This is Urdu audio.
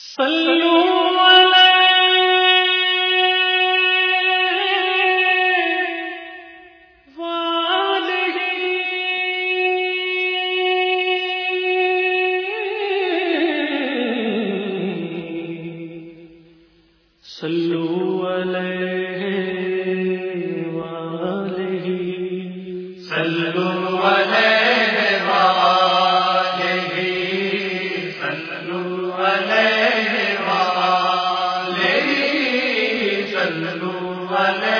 صلوا عليه وآله صلوا صلوا عليه